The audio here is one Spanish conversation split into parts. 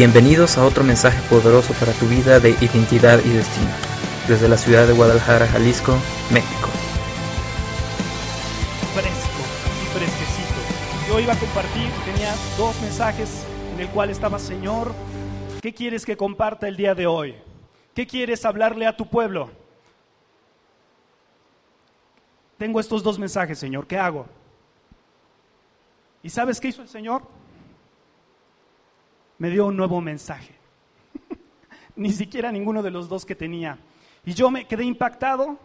Bienvenidos a otro mensaje poderoso para tu vida de identidad y destino, desde la ciudad de Guadalajara, Jalisco, México. Fresco, así fresquecito. Yo iba a compartir, tenía dos mensajes en el cual estaba, Señor, ¿qué quieres que comparta el día de hoy? ¿Qué quieres hablarle a tu pueblo? Tengo estos dos mensajes, Señor, ¿qué hago? ¿Y sabes qué hizo el Señor? Me dio un nuevo mensaje. Ni siquiera ninguno de los dos que tenía. Y yo me quedé impactado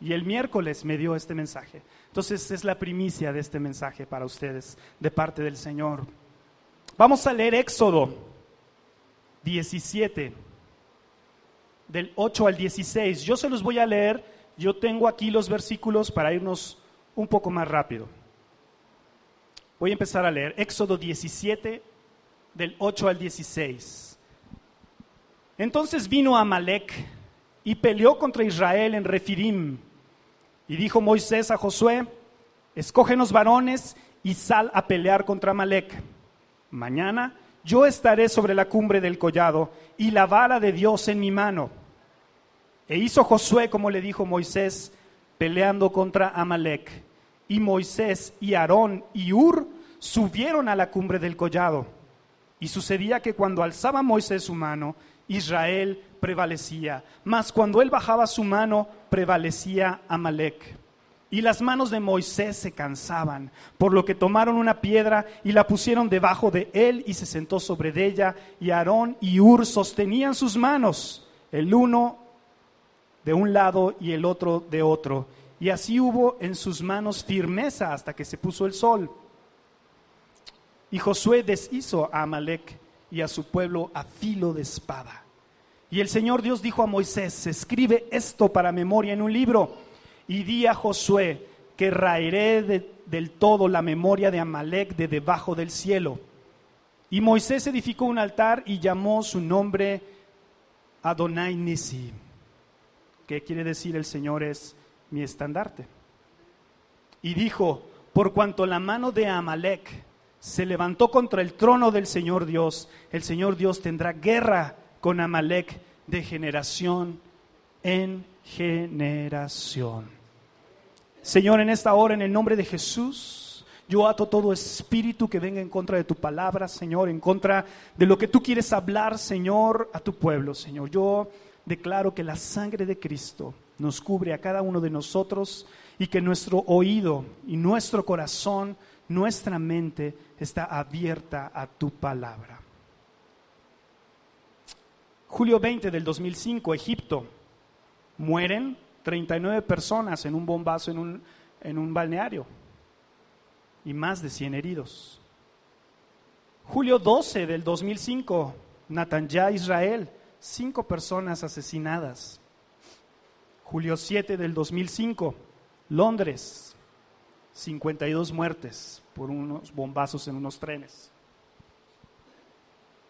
y el miércoles me dio este mensaje. Entonces es la primicia de este mensaje para ustedes de parte del Señor. Vamos a leer Éxodo 17, del 8 al 16. Yo se los voy a leer. Yo tengo aquí los versículos para irnos un poco más rápido. Voy a empezar a leer Éxodo 17, del 8 al 16. Entonces vino Amalek y peleó contra Israel en Refirim. Y dijo Moisés a Josué, escógenos varones y sal a pelear contra Amalek. Mañana yo estaré sobre la cumbre del collado y la vara de Dios en mi mano. E hizo Josué como le dijo Moisés, peleando contra Amalek. Y Moisés y Aarón y Ur subieron a la cumbre del collado. Y sucedía que cuando alzaba Moisés su mano, Israel prevalecía, mas cuando él bajaba su mano, prevalecía Amalek. Y las manos de Moisés se cansaban, por lo que tomaron una piedra y la pusieron debajo de él y se sentó sobre ella, y Aarón y Ur sostenían sus manos, el uno de un lado y el otro de otro. Y así hubo en sus manos firmeza hasta que se puso el sol. Y Josué deshizo a Amalek y a su pueblo a filo de espada. Y el Señor Dios dijo a Moisés, escribe esto para memoria en un libro y di a Josué que raeré del todo la memoria de Amalek de debajo del cielo. Y Moisés edificó un altar y llamó su nombre Adonai Nisi. ¿Qué quiere decir el Señor es mi estandarte? Y dijo, por cuanto la mano de Amalek se levantó contra el trono del Señor Dios, el Señor Dios tendrá guerra con Amalek de generación en generación. Señor, en esta hora, en el nombre de Jesús, yo ato todo espíritu que venga en contra de tu palabra, Señor, en contra de lo que tú quieres hablar, Señor, a tu pueblo, Señor. Yo declaro que la sangre de Cristo nos cubre a cada uno de nosotros y que nuestro oído y nuestro corazón nuestra mente está abierta a tu palabra. Julio 20 del 2005, Egipto. Mueren 39 personas en un bombazo en un, en un balneario y más de 100 heridos. Julio 12 del 2005, Natanya, Israel, cinco personas asesinadas. Julio 7 del 2005, Londres, 52 muertes por unos bombazos en unos trenes.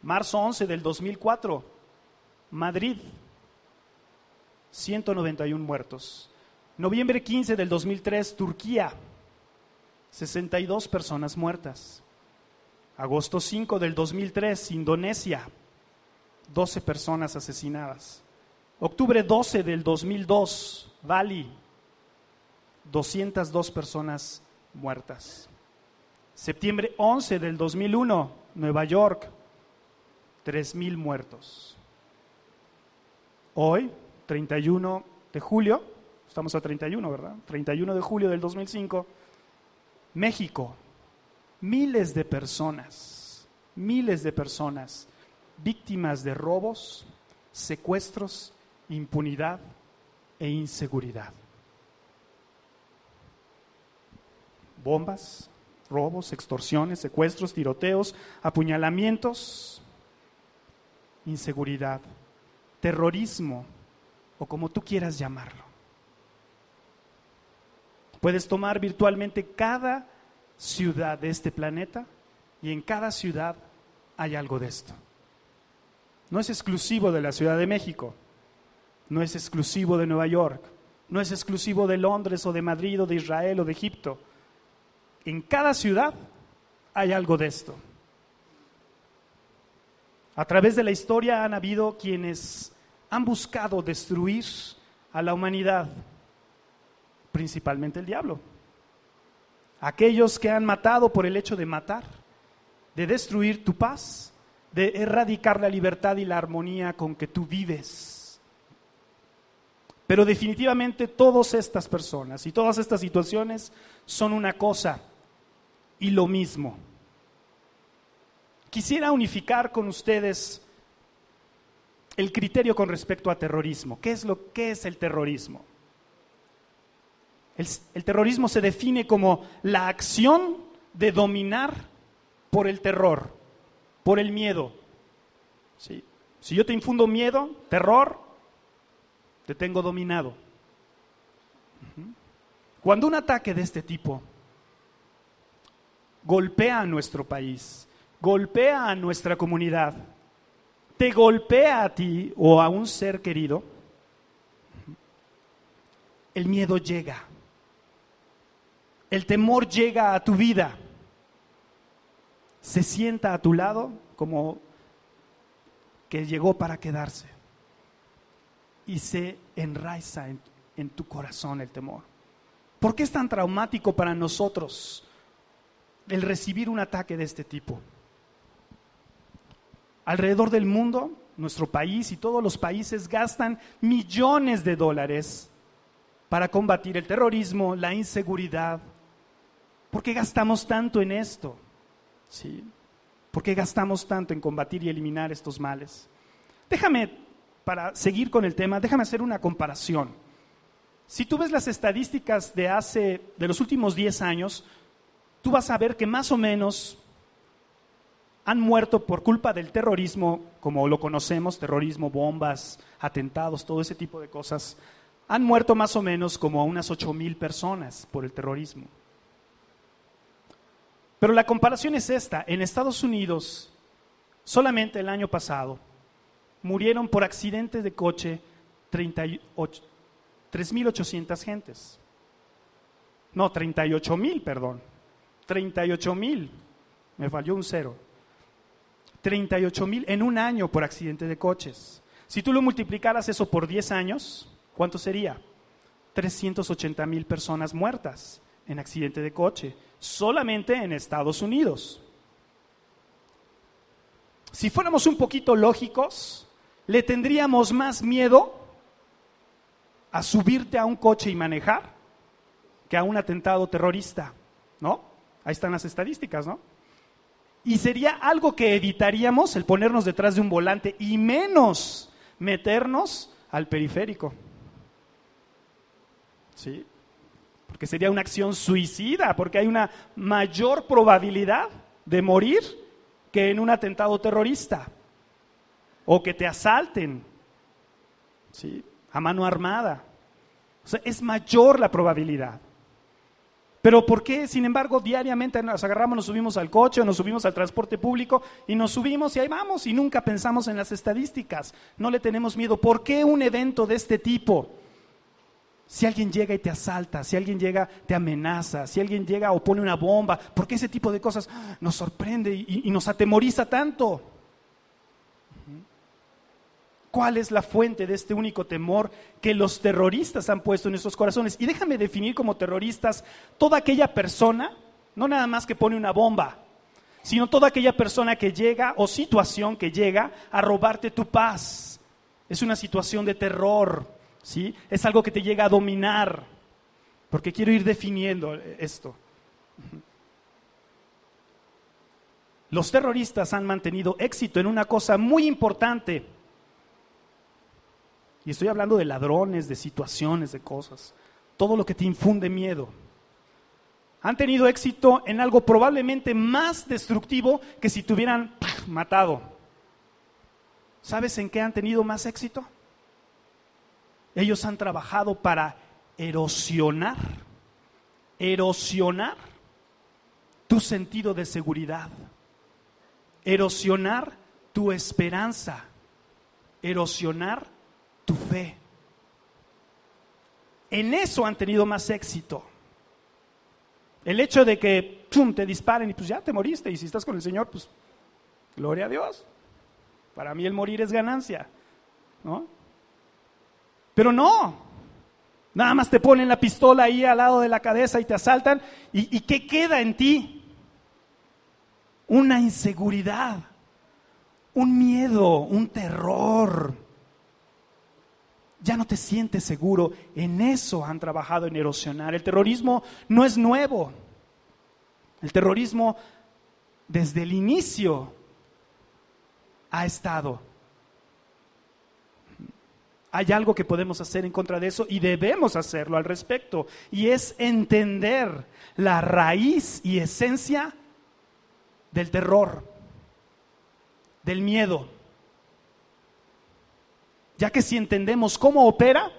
Marzo 11 del 2004, Madrid, 191 muertos. Noviembre 15 del 2003, Turquía, 62 personas muertas. Agosto 5 del 2003, Indonesia, 12 personas asesinadas. Octubre 12 del 2002, Bali, 202 personas muertas. Septiembre 11 del 2001, Nueva York, 3.000 muertos. Hoy, 31 de julio, estamos a 31, ¿verdad? 31 de julio del 2005, México, miles de personas, miles de personas víctimas de robos, secuestros, impunidad e inseguridad. Bombas, robos, extorsiones, secuestros, tiroteos, apuñalamientos, inseguridad, terrorismo o como tú quieras llamarlo. Puedes tomar virtualmente cada ciudad de este planeta y en cada ciudad hay algo de esto. No es exclusivo de la Ciudad de México, no es exclusivo de Nueva York, no es exclusivo de Londres o de Madrid o de Israel o de Egipto en cada ciudad hay algo de esto. A través de la historia han habido quienes han buscado destruir a la humanidad, principalmente el diablo. Aquellos que han matado por el hecho de matar, de destruir tu paz, de erradicar la libertad y la armonía con que tú vives. Pero definitivamente todas estas personas y todas estas situaciones son una cosa y lo mismo. Quisiera unificar con ustedes el criterio con respecto a terrorismo. ¿Qué es, lo, que es el terrorismo? El, el terrorismo se define como la acción de dominar por el terror, por el miedo. ¿Sí? Si yo te infundo miedo, terror, te tengo dominado. Cuando un ataque de este tipo golpea a nuestro país, golpea a nuestra comunidad, te golpea a ti o a un ser querido, el miedo llega. El temor llega a tu vida. Se sienta a tu lado como que llegó para quedarse. Y se enraiza en, en tu corazón el temor. ¿Por qué es tan traumático para nosotros el recibir un ataque de este tipo? Alrededor del mundo, nuestro país y todos los países gastan millones de dólares para combatir el terrorismo, la inseguridad. ¿Por qué gastamos tanto en esto? ¿Sí? ¿Por qué gastamos tanto en combatir y eliminar estos males? Déjame, para seguir con el tema, déjame hacer una comparación. Si tú ves las estadísticas de hace, de los últimos 10 años, tú vas a ver que más o menos han muerto por culpa del terrorismo, como lo conocemos, terrorismo, bombas, atentados, todo ese tipo de cosas, han muerto más o menos como unas ocho mil personas por el terrorismo. Pero la comparación es esta. En Estados Unidos, solamente el año pasado, murieron por accidentes de coche 3.800 gentes. No, 38 mil, perdón. 38 mil. Me falló un cero. 38 mil en un año por accidente de coches. Si tú lo multiplicaras eso por 10 años, ¿cuánto sería? 380 mil personas muertas en accidente de coche, solamente en Estados Unidos. Si fuéramos un poquito lógicos, le tendríamos más miedo a subirte a un coche y manejar que a un atentado terrorista, ¿no? Ahí están las estadísticas, ¿no? Y sería algo que evitaríamos el ponernos detrás de un volante y menos meternos al periférico. ¿Sí? Porque sería una acción suicida, porque hay una mayor probabilidad de morir que en un atentado terrorista o que te asalten ¿sí? a mano armada. O sea, es mayor la probabilidad. Pero ¿por qué, sin embargo, diariamente nos agarramos, nos subimos al coche nos subimos al transporte público y nos subimos y ahí vamos y nunca pensamos en las estadísticas? No le tenemos miedo. ¿Por qué un evento de este tipo? Si alguien llega y te asalta, si alguien llega, te amenaza, si alguien llega o pone una bomba, ¿por qué ese tipo de cosas nos sorprende y nos atemoriza tanto? ¿Cuál es la fuente de este único temor que los terroristas han puesto en nuestros corazones? Y déjame definir como terroristas toda aquella persona, no nada más que pone una bomba, sino toda aquella persona que llega o situación que llega a robarte tu paz. Es una situación de terror, ¿sí? Es algo que te llega a dominar. Porque quiero ir definiendo esto. Los terroristas han mantenido éxito en una cosa muy importante estoy hablando de ladrones, de situaciones, de cosas. Todo lo que te infunde miedo. Han tenido éxito en algo probablemente más destructivo que si te hubieran matado. ¿Sabes en qué han tenido más éxito? Ellos han trabajado para erosionar, erosionar tu sentido de seguridad, erosionar tu esperanza, erosionar tu fe. En eso han tenido más éxito. El hecho de que te disparen y pues ya te moriste y si estás con el Señor, pues gloria a Dios. Para mí el morir es ganancia, ¿no? Pero no, nada más te ponen la pistola ahí al lado de la cabeza y te asaltan. ¿Y, y qué queda en ti? Una inseguridad, un miedo, un terror. Ya no te sientes seguro. En eso han trabajado en erosionar. El terrorismo no es nuevo. El terrorismo desde el inicio ha estado. Hay algo que podemos hacer en contra de eso y debemos hacerlo al respecto. Y es entender la raíz y esencia del terror, del miedo. Ya que si entendemos cómo opera,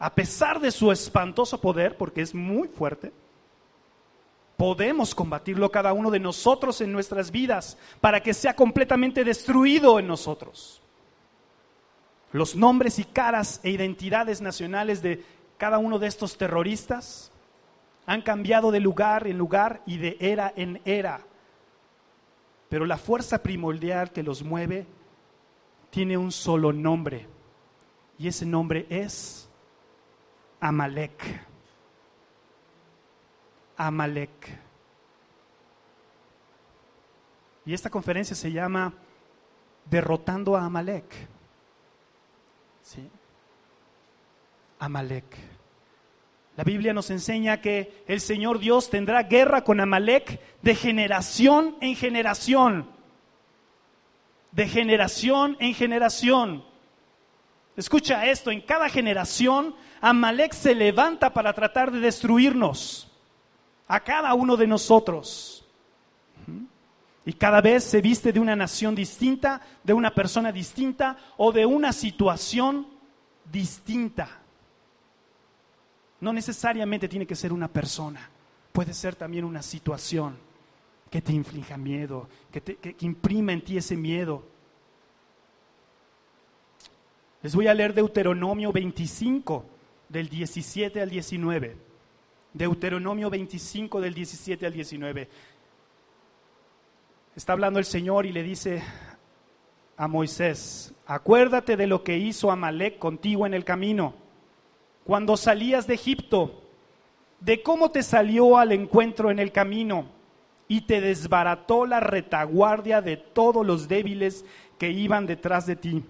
a pesar de su espantoso poder, porque es muy fuerte, podemos combatirlo cada uno de nosotros en nuestras vidas para que sea completamente destruido en nosotros. Los nombres y caras e identidades nacionales de cada uno de estos terroristas han cambiado de lugar en lugar y de era en era. Pero la fuerza primordial que los mueve tiene un solo nombre. Y ese nombre es Amalek. Amalek. Y esta conferencia se llama Derrotando a Amalek. ¿Sí? Amalek. La Biblia nos enseña que el Señor Dios tendrá guerra con Amalek de generación en generación. De generación en generación. Escucha esto, en cada generación Amalek se levanta para tratar de destruirnos a cada uno de nosotros. Y cada vez se viste de una nación distinta, de una persona distinta o de una situación distinta. No necesariamente tiene que ser una persona, puede ser también una situación que te inflija miedo, que, que imprima en ti ese miedo. Les voy a leer Deuteronomio 25, del 17 al 19. Deuteronomio 25 del 17 al 19. Está hablando el Señor y le dice a Moisés, acuérdate de lo que hizo Amalek contigo en el camino, cuando salías de Egipto, de cómo te salió al encuentro en el camino y te desbarató la retaguardia de todos los débiles que iban detrás de ti,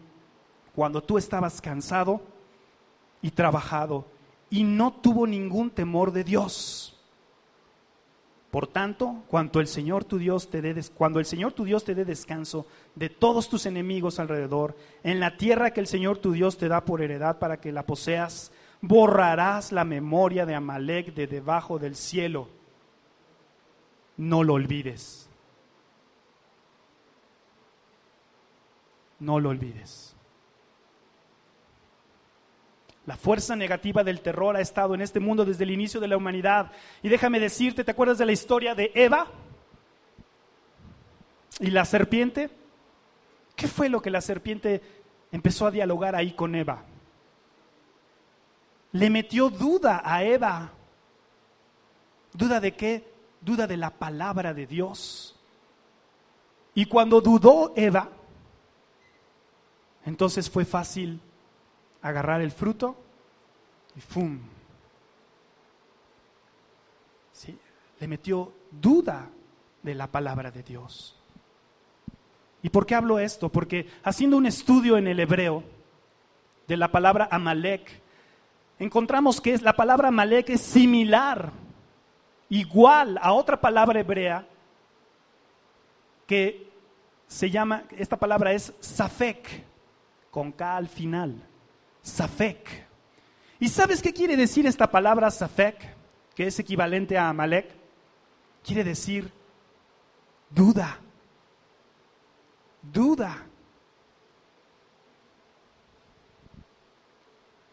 cuando tú estabas cansado y trabajado y no tuvo ningún temor de Dios. Por tanto, cuando el Señor tu Dios te dé cuando el Señor tu Dios te dé descanso de todos tus enemigos alrededor, en la tierra que el Señor tu Dios te da por heredad para que la poseas, borrarás la memoria de Amalek de debajo del cielo. No lo olvides. No lo olvides. La fuerza negativa del terror ha estado en este mundo desde el inicio de la humanidad. Y déjame decirte, ¿te acuerdas de la historia de Eva y la serpiente? ¿Qué fue lo que la serpiente empezó a dialogar ahí con Eva? Le metió duda a Eva. ¿Duda de qué? Duda de la palabra de Dios. Y cuando dudó Eva, entonces fue fácil agarrar el fruto y ¡fum! ¿Sí? Le metió duda de la palabra de Dios. ¿Y por qué hablo esto? Porque haciendo un estudio en el hebreo de la palabra Amalek, encontramos que la palabra Amalek es similar, igual a otra palabra hebrea que se llama, esta palabra es Safek, con K al final. Safek. ¿Y sabes qué quiere decir esta palabra Safek, que es equivalente a Amalek? Quiere decir duda. Duda.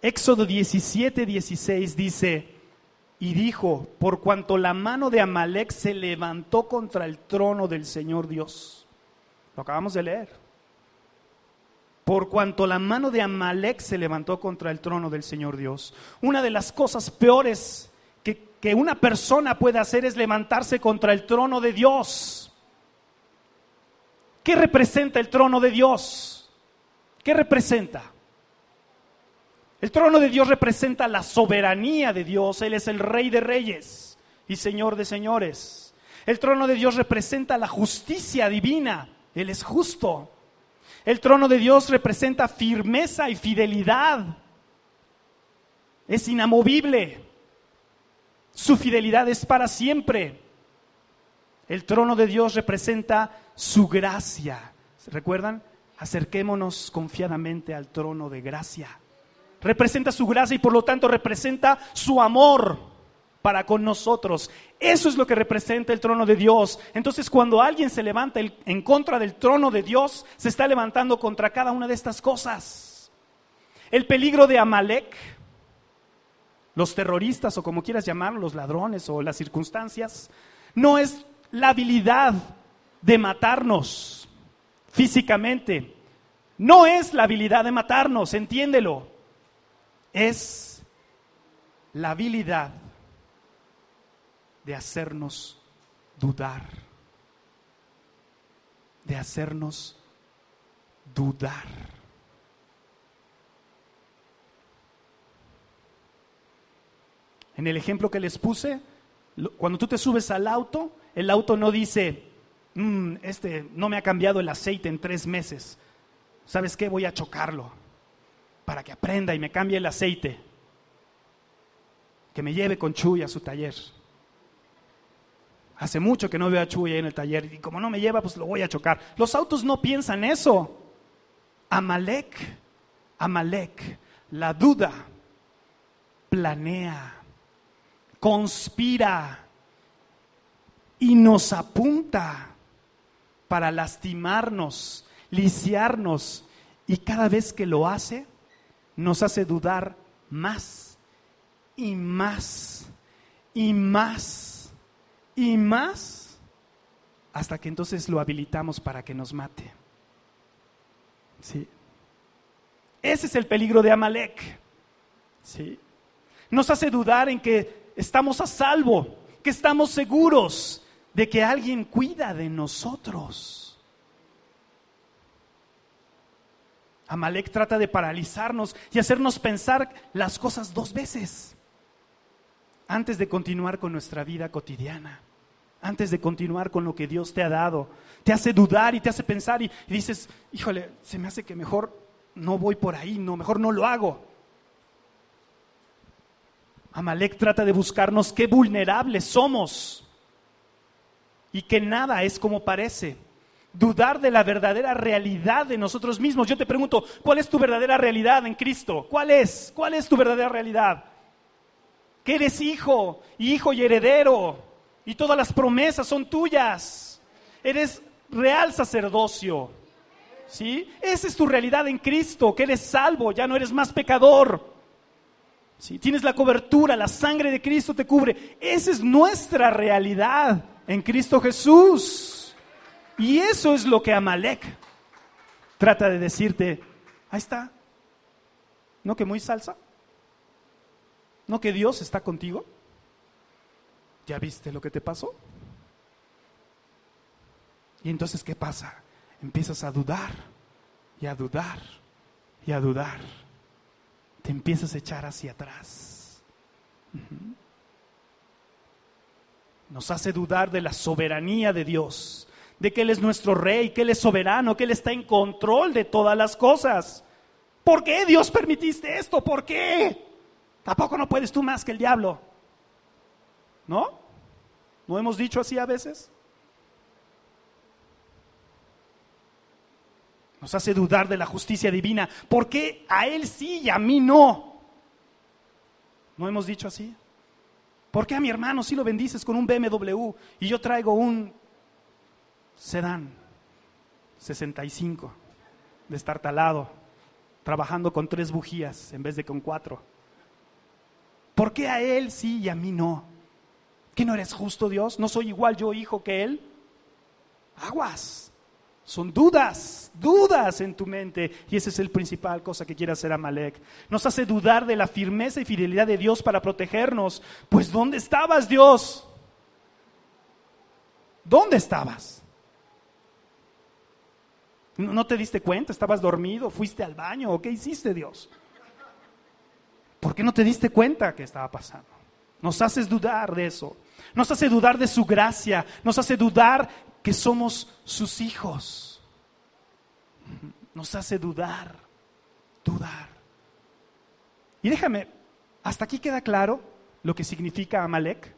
Éxodo 17, 16 dice, y dijo, por cuanto la mano de Amalek se levantó contra el trono del Señor Dios. Lo acabamos de leer por cuanto la mano de Amalek se levantó contra el trono del Señor Dios. Una de las cosas peores que, que una persona puede hacer es levantarse contra el trono de Dios. ¿Qué representa el trono de Dios? ¿Qué representa? El trono de Dios representa la soberanía de Dios. Él es el rey de reyes y señor de señores. El trono de Dios representa la justicia divina. Él es justo. El trono de Dios representa firmeza y fidelidad. Es inamovible. Su fidelidad es para siempre. El trono de Dios representa su gracia. ¿Recuerdan? Acerquémonos confiadamente al trono de gracia. Representa su gracia y por lo tanto representa su amor para con nosotros. Eso es lo que representa el trono de Dios. Entonces cuando alguien se levanta en contra del trono de Dios, se está levantando contra cada una de estas cosas. El peligro de Amalek, los terroristas o como quieras llamarlo, los ladrones o las circunstancias, no es la habilidad de matarnos físicamente. No es la habilidad de matarnos, entiéndelo. Es la habilidad de hacernos dudar. De hacernos dudar. En el ejemplo que les puse, cuando tú te subes al auto, el auto no dice, mm, este no me ha cambiado el aceite en tres meses. ¿Sabes qué? Voy a chocarlo para que aprenda y me cambie el aceite. Que me lleve con Chuy a su taller. Hace mucho que no veo a Chuy ahí en el taller y como no me lleva, pues lo voy a chocar. Los autos no piensan eso. Amalek, Amalek, la duda, planea, conspira y nos apunta para lastimarnos, lisiarnos y cada vez que lo hace nos hace dudar más y más y más y más hasta que entonces lo habilitamos para que nos mate. ¿Sí? Ese es el peligro de Amalek. ¿Sí? Nos hace dudar en que estamos a salvo, que estamos seguros, de que alguien cuida de nosotros. Amalek trata de paralizarnos y hacernos pensar las cosas dos veces antes de continuar con nuestra vida cotidiana, antes de continuar con lo que Dios te ha dado. Te hace dudar y te hace pensar y, dices, híjole, se me hace que mejor no voy por ahí, no, mejor no lo hago. Amalek trata de buscarnos qué vulnerables somos y que nada es como parece. Dudar de la verdadera realidad de nosotros mismos. Yo te pregunto, ¿cuál es tu verdadera realidad en Cristo? ¿Cuál es? ¿Cuál es tu verdadera realidad? Que eres hijo, hijo y heredero, y todas las promesas son tuyas. Eres real sacerdocio. ¿Sí? Esa es tu realidad en Cristo, que eres salvo, ya no eres más pecador. ¿Sí? Tienes la cobertura, la sangre de Cristo te cubre. Esa es nuestra realidad en Cristo Jesús. Y eso es lo que Amalek trata de decirte. Ahí está. ¿No que muy salsa? ¿No que Dios está contigo? ¿Ya viste lo que te pasó? Y entonces, ¿qué pasa? Empiezas a dudar y a dudar y a dudar. Te empiezas a echar hacia atrás nos hace dudar de la soberanía de Dios, de que Él es nuestro rey, que Él es soberano, que Él está en control de todas las cosas. ¿Por qué Dios permitiste esto? ¿Por qué? Tampoco no puedes tú más que el diablo. ¿No? ¿No hemos dicho así a veces? Nos hace dudar de la justicia divina. ¿Por qué a Él sí y a mí no? ¿No hemos dicho así? ¿Por qué a mi hermano si lo bendices con un BMW y yo traigo un sedán 65 destartalado, trabajando con tres bujías en vez de con cuatro? ¿Por qué a él sí y a mí no? ¿Que no eres justo Dios? ¿No soy igual yo hijo que él? Aguas. Son dudas, dudas en tu mente. Y esa es el principal cosa que quiere hacer Amalek. Nos hace dudar de la firmeza y fidelidad de Dios para protegernos. Pues ¿dónde estabas Dios? ¿Dónde estabas? ¿No te diste cuenta? ¿Estabas dormido? ¿Fuiste al baño? ¿O qué hiciste, Dios? ¿Por qué no te diste cuenta que estaba pasando? Nos haces dudar de eso. Nos hace dudar de su gracia. Nos hace dudar que somos sus hijos. Nos hace dudar, dudar. Y déjame, hasta aquí queda claro lo que significa Amalek.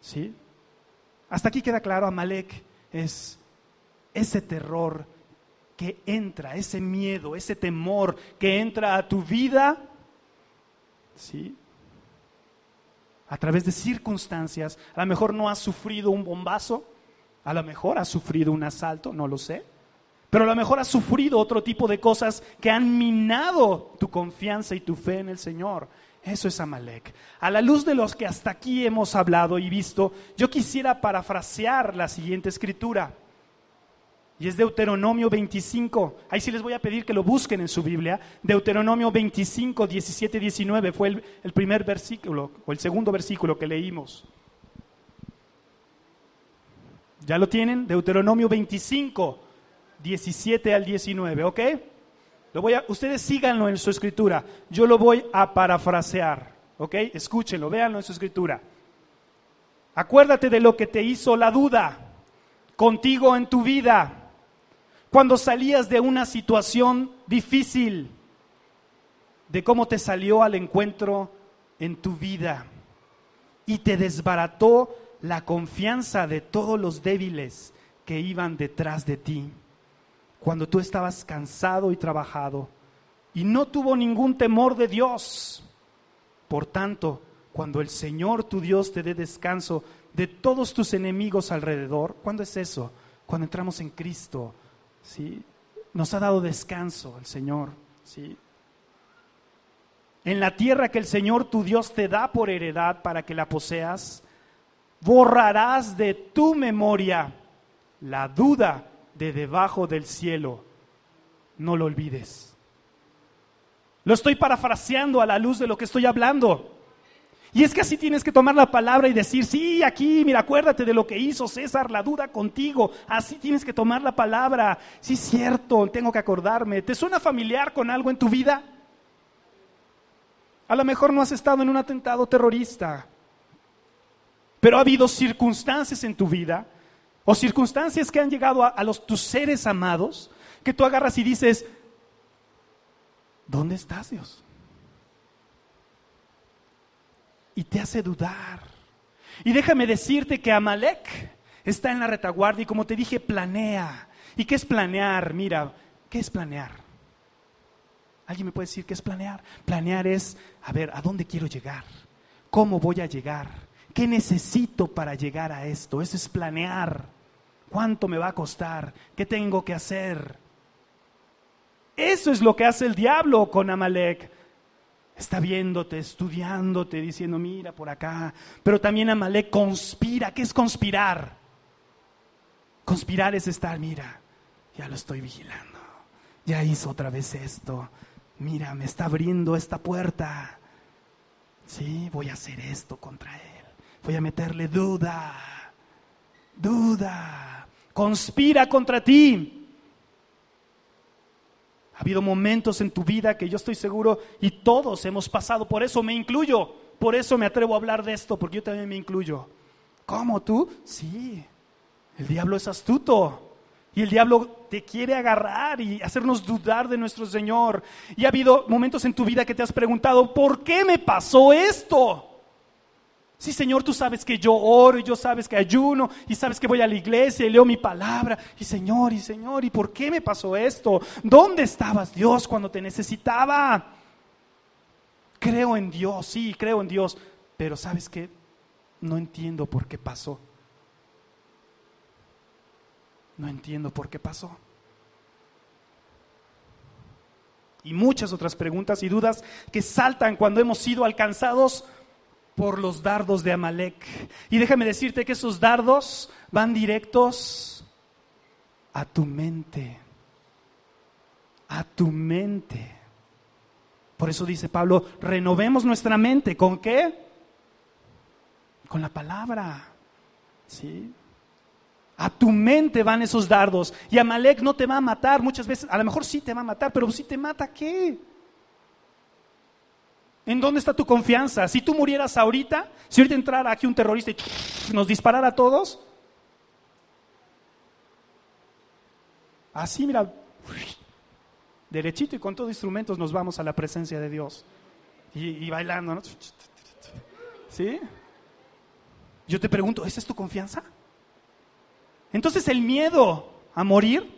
¿Sí? Hasta aquí queda claro, Amalek es ese terror que entra, ese miedo, ese temor que entra a tu vida, ¿sí? A través de circunstancias, a lo mejor no has sufrido un bombazo, a lo mejor has sufrido un asalto, no lo sé, pero a lo mejor has sufrido otro tipo de cosas que han minado tu confianza y tu fe en el Señor. Eso es Amalek. A la luz de los que hasta aquí hemos hablado y visto, yo quisiera parafrasear la siguiente escritura. Y es Deuteronomio 25. Ahí sí les voy a pedir que lo busquen en su Biblia. Deuteronomio 25, 17, 19 fue el, primer versículo o el segundo versículo que leímos. ¿Ya lo tienen? Deuteronomio 25, 17 al 19, ¿ok? Lo voy a, ustedes síganlo en su escritura. Yo lo voy a parafrasear, ¿ok? Escúchenlo, véanlo en su escritura. Acuérdate de lo que te hizo la duda contigo en tu vida cuando salías de una situación difícil, de cómo te salió al encuentro en tu vida y te desbarató la confianza de todos los débiles que iban detrás de ti, cuando tú estabas cansado y trabajado y no tuvo ningún temor de Dios. Por tanto, cuando el Señor tu Dios te dé descanso de todos tus enemigos alrededor, ¿cuándo es eso? Cuando entramos en Cristo, ¿sí? Nos ha dado descanso el Señor, ¿sí? En la tierra que el Señor tu Dios te da por heredad para que la poseas, borrarás de tu memoria la duda de debajo del cielo. No lo olvides. Lo estoy parafraseando a la luz de lo que estoy hablando. Y es que así tienes que tomar la palabra y decir, sí, aquí, mira, acuérdate de lo que hizo César, la duda contigo. Así tienes que tomar la palabra. Sí, cierto, tengo que acordarme. ¿Te suena familiar con algo en tu vida? A lo mejor no has estado en un atentado terrorista, pero ha habido circunstancias en tu vida o circunstancias que han llegado a, a los, tus seres amados que tú agarras y dices, ¿dónde estás Dios? Y te hace dudar. Y déjame decirte que Amalek está en la retaguardia y como te dije, planea. ¿Y qué es planear? Mira, ¿qué es planear? ¿Alguien me puede decir qué es planear? Planear es, a ver, ¿a dónde quiero llegar? ¿Cómo voy a llegar? ¿Qué necesito para llegar a esto? Eso es planear. ¿Cuánto me va a costar? ¿Qué tengo que hacer? Eso es lo que hace el diablo con Amalek. Está viéndote, estudiándote, diciendo, mira por acá. Pero también Amalek conspira. ¿Qué es conspirar? Conspirar es estar, mira, ya lo estoy vigilando. Ya hizo otra vez esto. Mira, me está abriendo esta puerta. Sí, voy a hacer esto contra él. Voy a meterle duda. Duda. Conspira contra ti. Ha habido momentos en tu vida que yo estoy seguro y todos hemos pasado, por eso me incluyo, por eso me atrevo a hablar de esto, porque yo también me incluyo. ¿Cómo tú? Sí, el diablo es astuto. Y el diablo te quiere agarrar y hacernos dudar de nuestro Señor. Y ha habido momentos en tu vida que te has preguntado, ¿por qué me pasó esto? Sí, Señor, tú sabes que yo oro y yo sabes que ayuno y sabes que voy a la iglesia y leo mi palabra. Y Señor, y Señor, ¿y por qué me pasó esto? ¿Dónde estabas Dios cuando te necesitaba? Creo en Dios, sí, creo en Dios, pero ¿sabes qué? No entiendo por qué pasó. No entiendo por qué pasó. Y muchas otras preguntas y dudas que saltan cuando hemos sido alcanzados por los dardos de Amalek. Y déjame decirte que esos dardos van directos a tu mente. A tu mente. Por eso dice Pablo, renovemos nuestra mente. ¿Con qué? Con la palabra. ¿Sí? A tu mente van esos dardos. Y Amalek no te va a matar muchas veces. A lo mejor sí te va a matar, pero si te mata, ¿qué? ¿En dónde está tu confianza? Si tú murieras ahorita, si ahorita entrara aquí un terrorista y nos disparara a todos, así mira, derechito y con todos instrumentos nos vamos a la presencia de Dios. Y, bailando, ¿no? ¿Sí? Yo te pregunto, ¿esa es tu confianza? Entonces el miedo a morir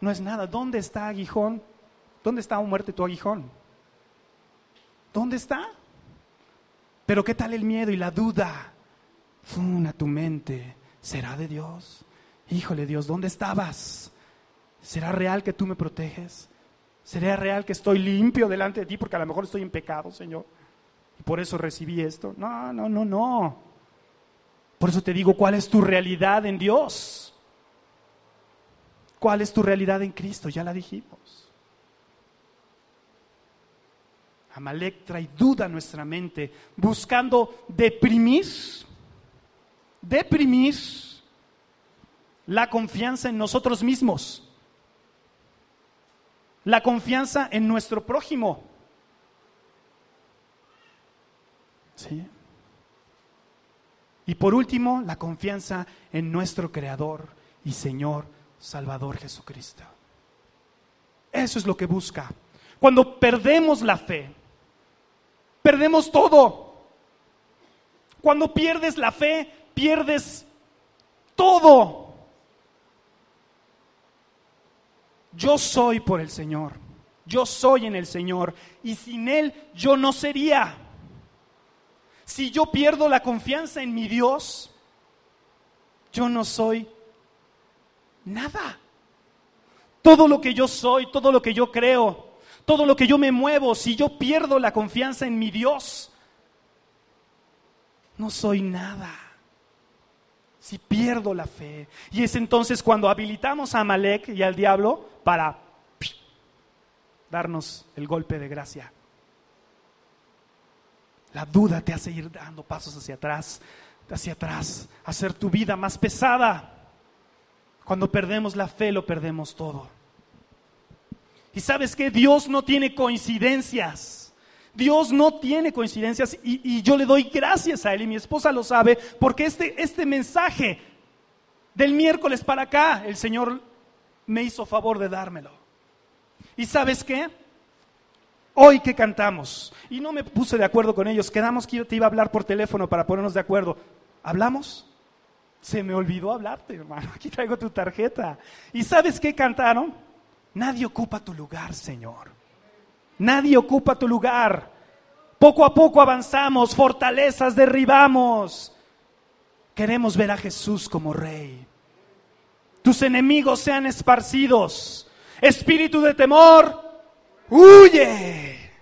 no es nada. ¿Dónde está aguijón? ¿Dónde está muerte tu aguijón? ¿Dónde está? Pero ¿qué tal el miedo y la duda? Funa tu mente. ¿Será de Dios? Híjole Dios, ¿dónde estabas? ¿Será real que tú me proteges? ¿Será real que estoy limpio delante de ti porque a lo mejor estoy en pecado, Señor? Y por eso recibí esto. No, no, no, no. Por eso te digo, ¿cuál es tu realidad en Dios? ¿Cuál es tu realidad en Cristo? Ya la dijimos. Amalek trae duda a nuestra mente, buscando deprimir, deprimir la confianza en nosotros mismos, la confianza en nuestro prójimo. ¿Sí? Y por último, la confianza en nuestro Creador y Señor Salvador Jesucristo. Eso es lo que busca. Cuando perdemos la fe, perdemos todo. Cuando pierdes la fe, pierdes todo. Yo soy por el Señor. Yo soy en el Señor. Y sin Él yo no sería. Si yo pierdo la confianza en mi Dios, yo no soy nada. Todo lo que yo soy, todo lo que yo creo, todo lo que yo me muevo, si yo pierdo la confianza en mi Dios, no soy nada. Si pierdo la fe. Y es entonces cuando habilitamos a Amalek y al diablo para darnos el golpe de gracia. La duda te hace ir dando pasos hacia atrás, hacia atrás, hacer tu vida más pesada. Cuando perdemos la fe lo perdemos todo. Y sabes que Dios no tiene coincidencias. Dios no tiene coincidencias y, yo le doy gracias a Él y mi esposa lo sabe porque este, este mensaje del miércoles para acá el Señor me hizo favor de dármelo. ¿Y sabes qué? Hoy que cantamos, y no me puse de acuerdo con ellos, quedamos que yo te iba a hablar por teléfono para ponernos de acuerdo. ¿Hablamos? Se me olvidó hablarte, hermano. Aquí traigo tu tarjeta. ¿Y sabes qué cantaron? Nadie ocupa tu lugar, Señor. Nadie ocupa tu lugar. Poco a poco avanzamos, fortalezas derribamos. Queremos ver a Jesús como Rey. Tus enemigos sean esparcidos. Espíritu de temor, huye.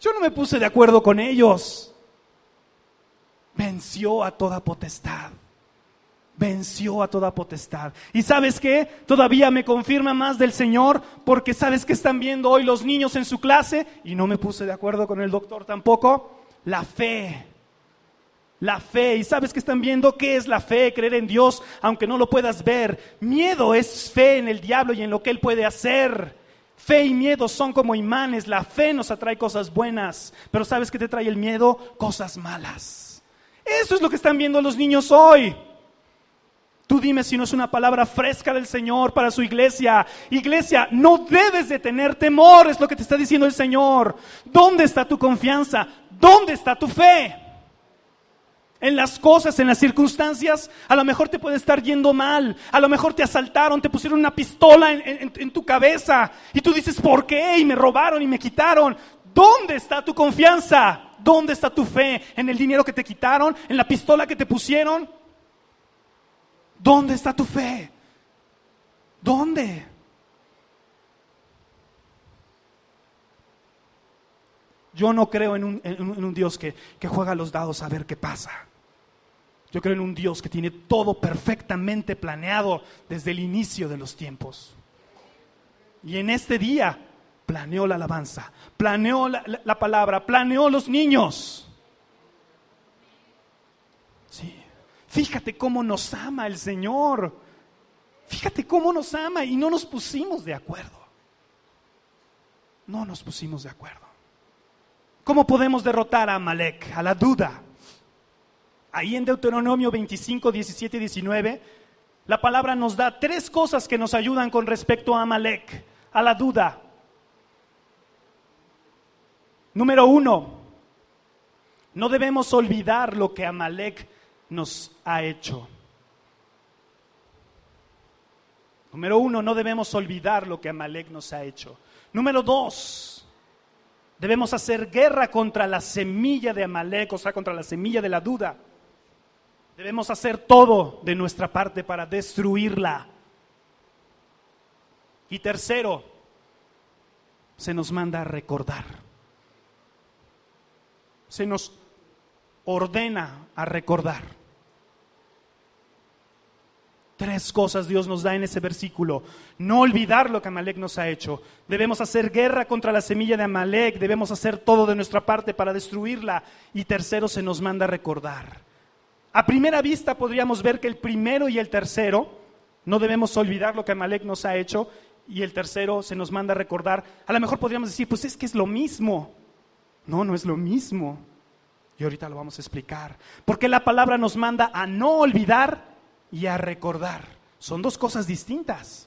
Yo no me puse de acuerdo con ellos. Venció a toda potestad venció a toda potestad. ¿Y sabes qué? Todavía me confirma más del Señor porque sabes que están viendo hoy los niños en su clase y no me puse de acuerdo con el doctor tampoco. La fe. La fe. ¿Y sabes que están viendo qué es la fe? Creer en Dios aunque no lo puedas ver. Miedo es fe en el diablo y en lo que él puede hacer. Fe y miedo son como imanes. La fe nos atrae cosas buenas, pero ¿sabes qué te trae el miedo? Cosas malas. Eso es lo que están viendo los niños hoy. Tú dime si no es una palabra fresca del Señor para su iglesia. Iglesia, no debes de tener temor, es lo que te está diciendo el Señor. ¿Dónde está tu confianza? ¿Dónde está tu fe? En las cosas, en las circunstancias, a lo mejor te puede estar yendo mal, a lo mejor te asaltaron, te pusieron una pistola en, en tu cabeza y tú dices, ¿por qué? Y me robaron y me quitaron. ¿Dónde está tu confianza? ¿Dónde está tu fe? ¿En el dinero que te quitaron? ¿En la pistola que te pusieron? ¿Dónde está tu fe? ¿Dónde? Yo no creo en un, Dios que, juega los dados a ver qué pasa. Yo creo en un Dios que tiene todo perfectamente planeado desde el inicio de los tiempos. Y en este día planeó la alabanza, planeó la palabra, planeó los niños. Sí. Fíjate cómo nos ama el Señor. Fíjate cómo nos ama y no nos pusimos de acuerdo. No nos pusimos de acuerdo. ¿Cómo podemos derrotar a Amalek, a la duda? Ahí en Deuteronomio 25, 17 y 19, la palabra nos da tres cosas que nos ayudan con respecto a Amalek, a la duda. Número uno, no debemos olvidar lo que Amalek nos ha hecho. Número uno, no debemos olvidar lo que Amalek nos ha hecho. Número dos, debemos hacer guerra contra la semilla de Amalek, o sea, contra la semilla de la duda. Debemos hacer todo de nuestra parte para destruirla. Y tercero, se nos manda a recordar. Se nos ordena a recordar. Tres cosas Dios nos da en ese versículo. No olvidar lo que Amalek nos ha hecho. Debemos hacer guerra contra la semilla de Amalek. Debemos hacer todo de nuestra parte para destruirla. Y tercero, se nos manda a recordar. A primera vista podríamos ver que el primero y el tercero, no debemos olvidar lo que Amalek nos ha hecho. Y el tercero se nos manda a recordar. A lo mejor podríamos decir, pues es que es lo mismo. No, no es lo mismo. Y ahorita lo vamos a explicar. Porque la palabra nos manda a no olvidar y a recordar. Son dos cosas distintas.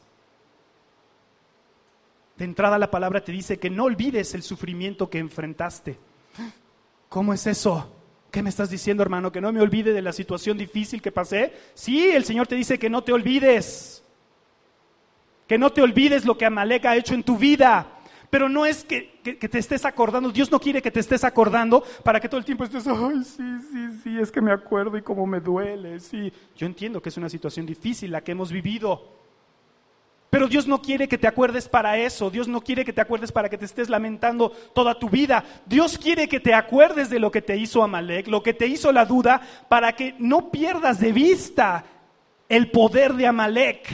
De entrada la palabra te dice que no olvides el sufrimiento que enfrentaste. ¿Cómo es eso? ¿Qué me estás diciendo, hermano? ¿Que no me olvide de la situación difícil que pasé? Sí, el Señor te dice que no te olvides. Que no te olvides lo que Amalek ha hecho en tu vida. Pero no es que, te estés acordando, Dios no quiere que te estés acordando para que todo el tiempo estés, ay, sí, sí, sí, es que me acuerdo y cómo me duele, sí. Yo entiendo que es una situación difícil la que hemos vivido. Pero Dios no quiere que te acuerdes para eso, Dios no quiere que te acuerdes para que te estés lamentando toda tu vida. Dios quiere que te acuerdes de lo que te hizo Amalek, lo que te hizo la duda, para que no pierdas de vista el poder de Amalek,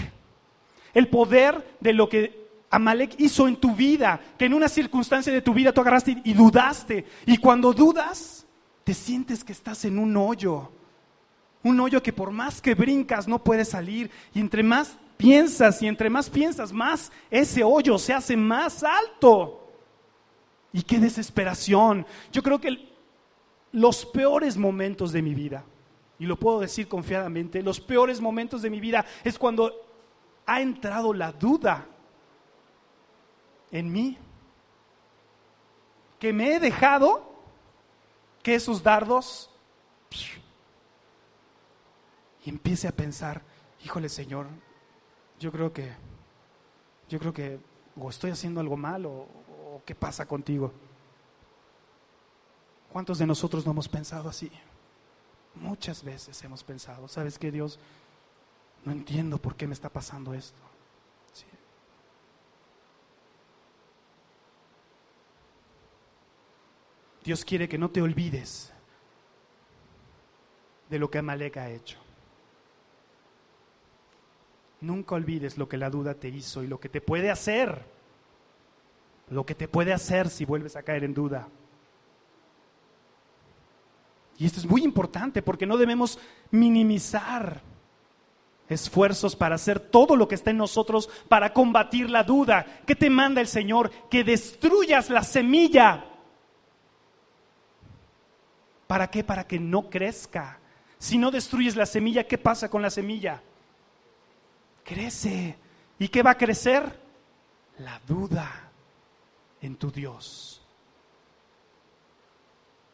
el poder de lo que Amalek hizo en tu vida, que en una circunstancia de tu vida tú agarraste y dudaste. Y cuando dudas, te sientes que estás en un hoyo. Un hoyo que por más que brincas no puedes salir. Y entre más piensas y entre más piensas, más ese hoyo se hace más alto. Y qué desesperación. Yo creo que los peores momentos de mi vida, y lo puedo decir confiadamente, los peores momentos de mi vida es cuando ha entrado la duda en mí, que me he dejado que esos dardos y empiece a pensar, híjole Señor, yo creo que, yo creo que o estoy haciendo algo mal o, o qué pasa contigo. ¿Cuántos de nosotros no hemos pensado así? Muchas veces hemos pensado, ¿sabes qué Dios? No entiendo por qué me está pasando esto. Dios quiere que no te olvides de lo que Amalek ha hecho. Nunca olvides lo que la duda te hizo y lo que te puede hacer. Lo que te puede hacer si vuelves a caer en duda. Y esto es muy importante porque no debemos minimizar esfuerzos para hacer todo lo que está en nosotros para combatir la duda. ¿Qué te manda el Señor? Que destruyas la semilla ¿Para qué? Para que no crezca. Si no destruyes la semilla, ¿qué pasa con la semilla? Crece. ¿Y qué va a crecer? La duda en tu Dios.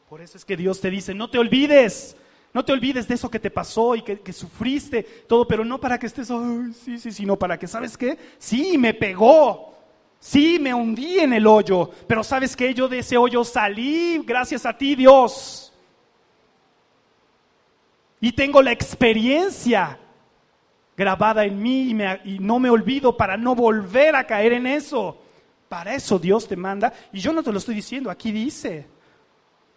Por eso es que Dios te dice, no te olvides, no te olvides de eso que te pasó y que, sufriste, todo, pero no para que estés, Ay, sí, sí, sino para que, ¿sabes qué? Sí, me pegó, sí, me hundí en el hoyo, pero ¿sabes qué? Yo de ese hoyo salí gracias a ti, Dios. Y tengo la experiencia grabada en mí y, no me olvido para no volver a caer en eso. Para eso Dios te manda. Y yo no te lo estoy diciendo, aquí dice.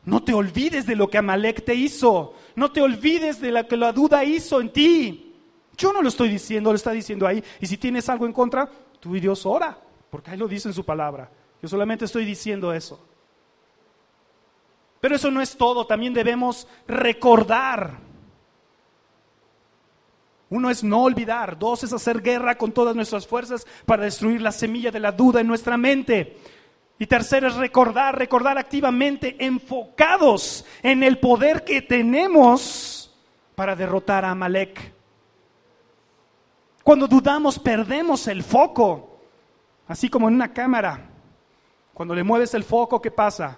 No te olvides de lo que Amalek te hizo. No te olvides de lo que la duda hizo en ti. Yo no lo estoy diciendo, lo está diciendo ahí. Y si tienes algo en contra, tú y Dios ora, porque ahí lo dice en su palabra. Yo solamente estoy diciendo eso. Pero eso no es todo, también debemos recordar Uno es no olvidar, dos es hacer guerra con todas nuestras fuerzas para destruir la semilla de la duda en nuestra mente. Y tercero es recordar, recordar activamente, enfocados en el poder que tenemos para derrotar a Amalek. Cuando dudamos perdemos el foco, así como en una cámara. Cuando le mueves el foco, ¿qué pasa?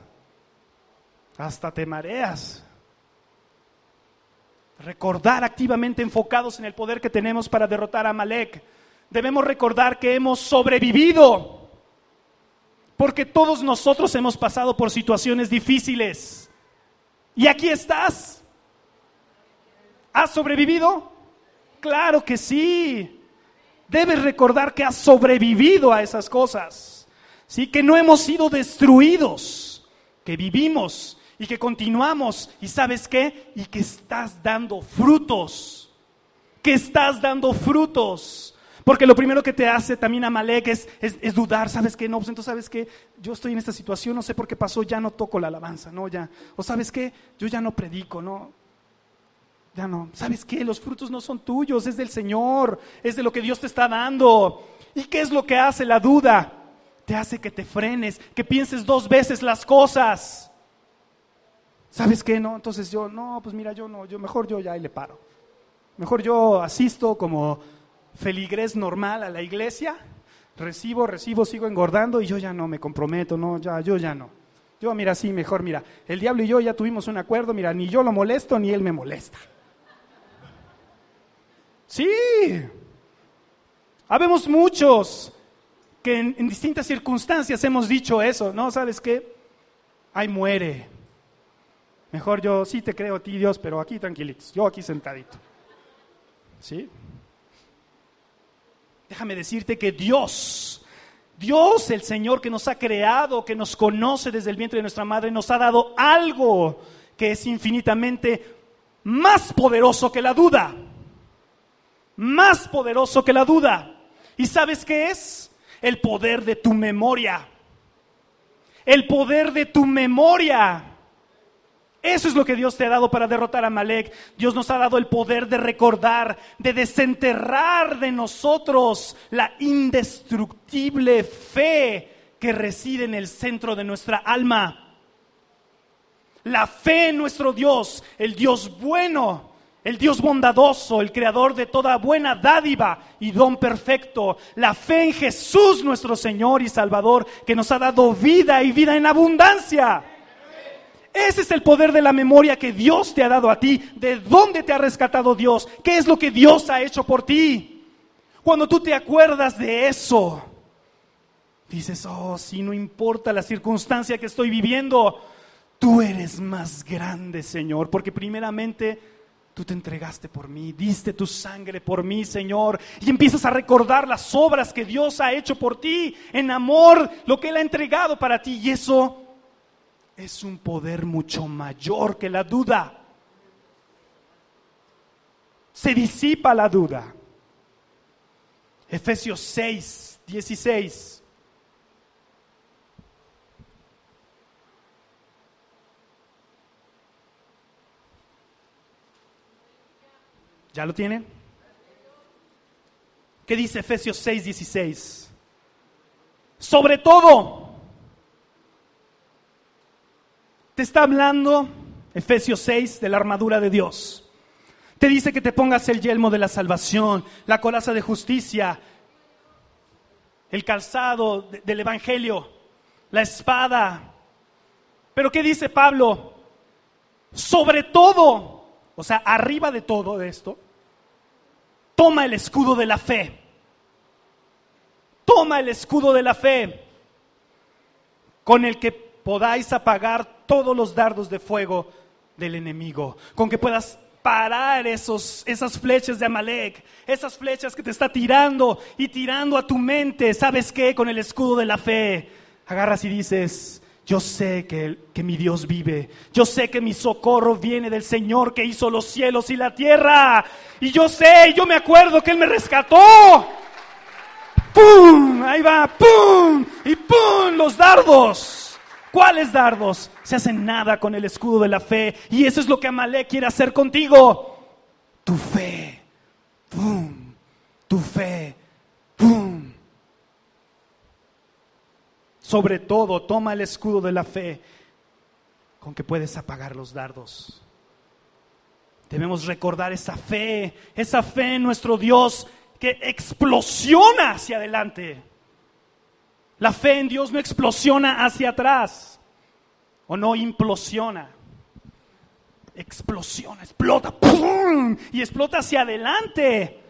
Hasta te mareas. Recordar activamente enfocados en el poder que tenemos para derrotar a Malek. Debemos recordar que hemos sobrevivido. Porque todos nosotros hemos pasado por situaciones difíciles. Y aquí estás. ¿Has sobrevivido? Claro que sí. Debes recordar que has sobrevivido a esas cosas. Sí, que no hemos sido destruidos, que vivimos y que continuamos. ¿Y sabes qué? Y que estás dando frutos. Que estás dando frutos. Porque lo primero que te hace también Amalek es, es, dudar, ¿sabes qué? No, pues entonces, ¿sabes qué? Yo estoy en esta situación, no sé por qué pasó, ya no toco la alabanza, ¿no? Ya. O ¿sabes qué? Yo ya no predico, ¿no? Ya no. ¿Sabes qué? Los frutos no son tuyos, es del Señor, es de lo que Dios te está dando. ¿Y qué es lo que hace la duda? Te hace que te frenes, que pienses dos veces las cosas. ¿Sabes qué? No, entonces yo, no, pues mira, yo no, yo mejor yo ya ahí le paro. Mejor yo asisto como feligrés normal a la iglesia, recibo, recibo, sigo engordando y yo ya no me comprometo, no, ya, yo ya no. Yo, mira, sí, mejor, mira, el diablo y yo ya tuvimos un acuerdo, mira, ni yo lo molesto ni él me molesta. Sí, habemos muchos que en, en distintas circunstancias hemos dicho eso, ¿no? ¿Sabes qué? Ahí muere, Mejor yo sí te creo a ti, Dios, pero aquí tranquilitos, yo aquí sentadito. ¿Sí? Déjame decirte que Dios, Dios, el Señor que nos ha creado, que nos conoce desde el vientre de nuestra madre, nos ha dado algo que es infinitamente más poderoso que la duda. Más poderoso que la duda. ¿Y sabes qué es? El poder de tu memoria. El poder de tu memoria. Eso es lo que Dios te ha dado para derrotar a Malek. Dios nos ha dado el poder de recordar, de desenterrar de nosotros la indestructible fe que reside en el centro de nuestra alma. La fe en nuestro Dios, el Dios bueno, el Dios bondadoso, el creador de toda buena dádiva y don perfecto. La fe en Jesús nuestro Señor y Salvador, que nos ha dado vida y vida en abundancia. Ese es el poder de la memoria que Dios te ha dado a ti. ¿De dónde te ha rescatado Dios? ¿Qué es lo que Dios ha hecho por ti? Cuando tú te acuerdas de eso, dices, oh, si no importa la circunstancia que estoy viviendo, tú eres más grande, Señor, porque primeramente tú te entregaste por mí, diste tu sangre por mí, Señor, y empiezas a recordar las obras que Dios ha hecho por ti, en amor, lo que Él ha entregado para ti, y eso es un poder mucho mayor que la duda. Se disipa la duda. Efesios 6, 16. ¿Ya lo tienen? ¿Qué dice Efesios 6, 16? Sobre todo, está hablando, Efesios 6, de la armadura de Dios. Te dice que te pongas el yelmo de la salvación, la coraza de justicia, el calzado del Evangelio, la espada. Pero ¿qué dice Pablo? Sobre todo, o sea, arriba de todo esto, toma el escudo de la fe. Toma el escudo de la fe con el que podáis apagar todos los dardos de fuego del enemigo, con que puedas parar esos, esas flechas de Amalek, esas flechas que te está tirando y tirando a tu mente, ¿sabes qué? Con el escudo de la fe, agarras y dices, yo sé que, que mi Dios vive, yo sé que mi socorro viene del Señor que hizo los cielos y la tierra, y yo sé, yo me acuerdo que Él me rescató. ¡Pum! Ahí va, ¡pum! Y ¡pum! Los dardos. ¿Cuáles dardos? Se hacen nada con el escudo de la fe. Y eso es lo que Amalek quiere hacer contigo. Tu fe. ¡Bum! Tu fe. ¡Bum! Sobre todo, toma el escudo de la fe con que puedes apagar los dardos. Debemos recordar esa fe, esa fe en nuestro Dios que explosiona hacia adelante. La fe en Dios no explosiona hacia atrás o no implosiona. Explosiona, explota, ¡pum! y explota hacia adelante.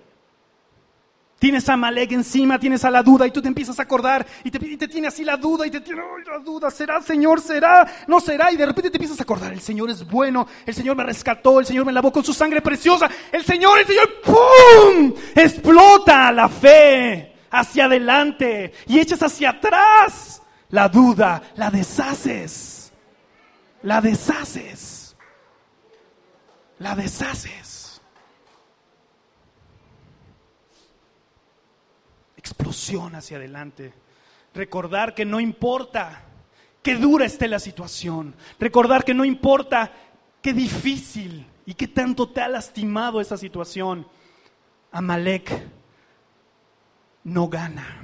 Tienes a Malek encima, tienes a la duda y tú te empiezas a acordar y te, y te tiene así la duda y te tiene la duda, será Señor, será, no será y de repente te empiezas a acordar, el Señor es bueno, el Señor me rescató, el Señor me lavó con su sangre preciosa, el Señor, el Señor, ¡pum! Explota la fe hacia adelante y echas hacia atrás la duda, la deshaces, la deshaces, la deshaces. explosión hacia adelante. Recordar que no importa qué dura esté la situación. Recordar que no importa qué difícil y qué tanto te ha lastimado esa situación. Amalek no gana.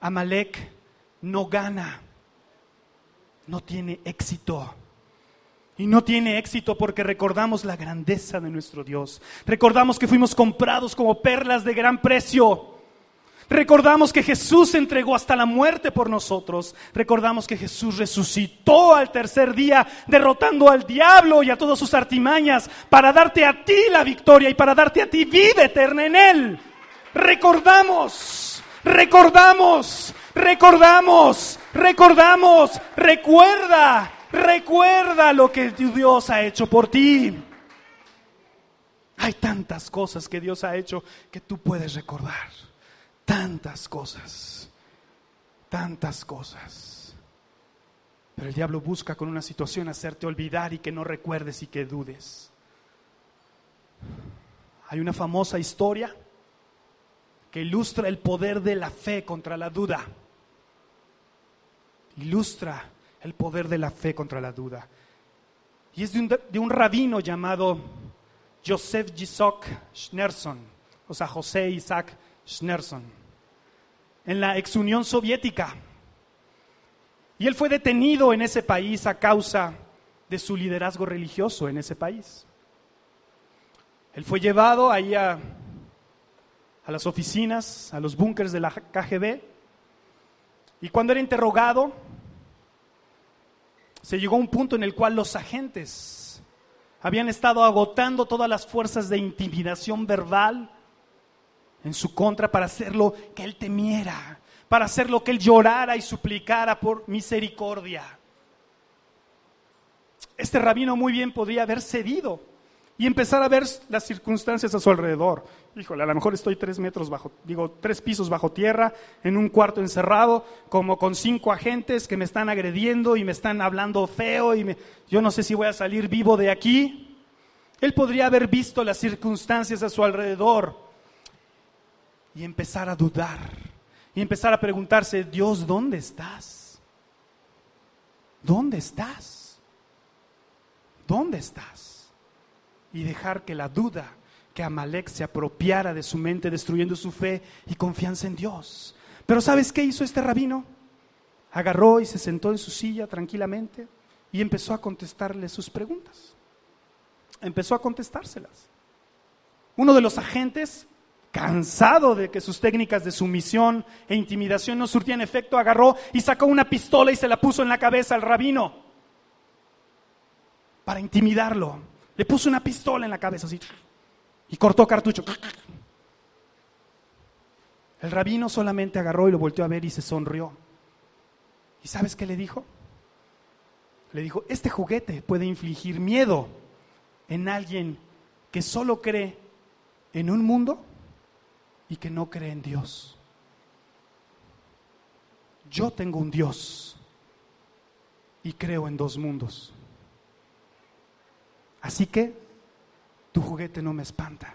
Amalek no gana. No tiene éxito. Y no tiene éxito porque recordamos la grandeza de nuestro Dios. Recordamos que fuimos comprados como perlas de gran precio. Recordamos que Jesús entregó hasta la muerte por nosotros. Recordamos que Jesús resucitó al tercer día, derrotando al diablo y a todas sus artimañas, para darte a ti la victoria y para darte a ti vida eterna en Él. Recordamos, recordamos, recordamos, recordamos, recuerda, recuerda lo que Dios ha hecho por ti. Hay tantas cosas que Dios ha hecho que tú puedes recordar tantas cosas, tantas cosas. Pero el diablo busca con una situación hacerte olvidar y que no recuerdes y que dudes. Hay una famosa historia ilustra el poder de la fe contra la duda. Ilustra el poder de la fe contra la duda. Y es de un, de un rabino llamado Joseph Gisok Schnerson, o sea, José Isaac Schnerson, en la ex Unión Soviética. Y él fue detenido en ese país a causa de su liderazgo religioso en ese país. Él fue llevado ahí a, a las oficinas, a los búnkers de la KGB, y cuando era interrogado, se llegó a un punto en el cual los agentes habían estado agotando todas las fuerzas de intimidación verbal en su contra para hacerlo que él temiera, para hacerlo que él llorara y suplicara por misericordia. Este rabino muy bien podría haber cedido y empezar a ver las circunstancias a su alrededor. Híjole, a lo mejor estoy tres metros bajo, digo, tres pisos bajo tierra, en un cuarto encerrado, como con cinco agentes que me están agrediendo y me están hablando feo y yo no sé si voy a salir vivo de aquí. Él podría haber visto las circunstancias a su alrededor y empezar a dudar y empezar a preguntarse, Dios, ¿dónde estás? ¿Dónde estás? ¿Dónde estás? Y dejar que la duda, que Amalek se apropiara de su mente, destruyendo su fe y confianza en Dios. Pero ¿sabes qué hizo este rabino? Agarró y se sentó en su silla tranquilamente y empezó a contestarle sus preguntas. Empezó a contestárselas. Uno de los agentes cansado de que sus técnicas de sumisión e intimidación no surtían efecto, agarró y sacó una pistola y se la puso en la cabeza al rabino para intimidarlo. Le puso una pistola en la cabeza así y cortó cartucho. El rabino solamente agarró y lo volteó a ver y se sonrió. ¿Y sabes qué le dijo? Le dijo, este juguete puede infligir miedo en alguien que solo cree en un mundo y que no cree en Dios. Yo tengo un Dios y creo en dos mundos. Así que tu juguete no me espanta.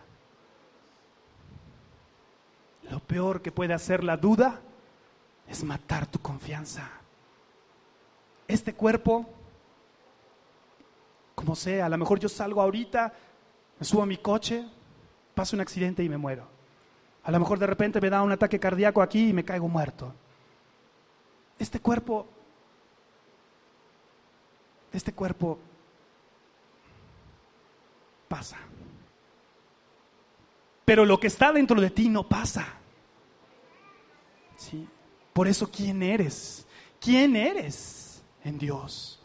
Lo peor que puede hacer la duda es matar tu confianza. Este cuerpo, como sea, a lo mejor yo salgo ahorita, me subo a mi coche, paso un accidente y me muero. A lo mejor de repente me da un ataque cardíaco aquí y me caigo muerto. este cuerpo, este cuerpo pasa. Pero lo que está dentro de ti no pasa. ¿Sí? Por eso, ¿quién eres? ¿Quién eres en Dios?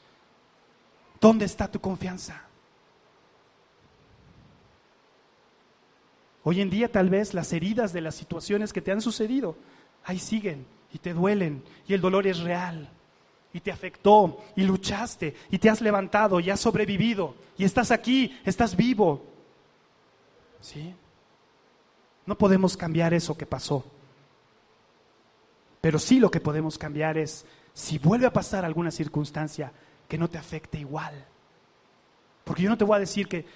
¿Dónde está tu confianza? Hoy en día tal vez las heridas de las situaciones que te han sucedido, ahí siguen y te duelen y el dolor es real y te afectó y luchaste y te has levantado y has sobrevivido y estás aquí, estás vivo. ¿Sí? No podemos cambiar eso que pasó. Pero sí lo que podemos cambiar es si vuelve a pasar alguna circunstancia que no te afecte igual. Porque yo no te voy a decir que,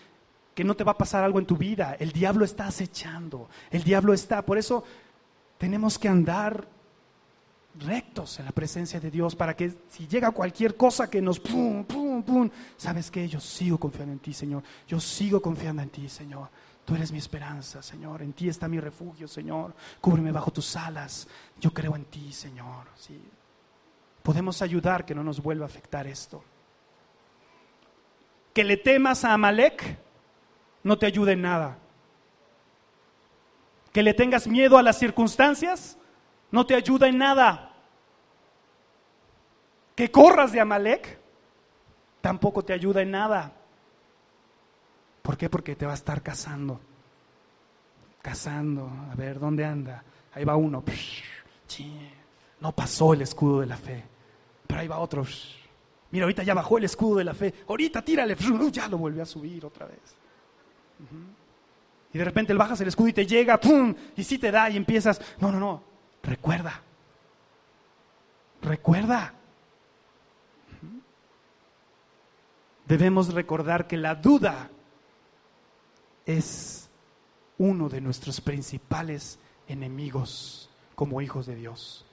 que no te va a pasar algo en tu vida. El diablo está acechando. El diablo está. Por eso tenemos que andar rectos en la presencia de Dios para que si llega cualquier cosa que nos pum, pum, pum, sabes que yo sigo confiando en ti, Señor. Yo sigo confiando en ti, Señor. Tú eres mi esperanza, Señor. En ti está mi refugio, Señor. Cúbreme bajo tus alas. Yo creo en ti, Señor. Sí. Podemos ayudar que no nos vuelva a afectar esto. Que le temas a Amalek no te ayude en nada. Que le tengas miedo a las circunstancias no te ayuda en nada. Que corras de Amalek tampoco te ayuda en nada. ¿Por qué? Porque te va a estar cazando. Cazando. A ver, ¿dónde anda? Ahí va uno. No pasó el escudo de la fe. Pero ahí va otro. Mira, ahorita ya bajó el escudo de la fe. Ahorita tírale. Ya lo volvió a subir otra vez. Y de repente bajas el escudo y te llega, ¡pum! Y sí te da y empiezas. No, no, no. Recuerda. Recuerda. Debemos recordar que la duda es uno de nuestros principales enemigos como hijos de Dios.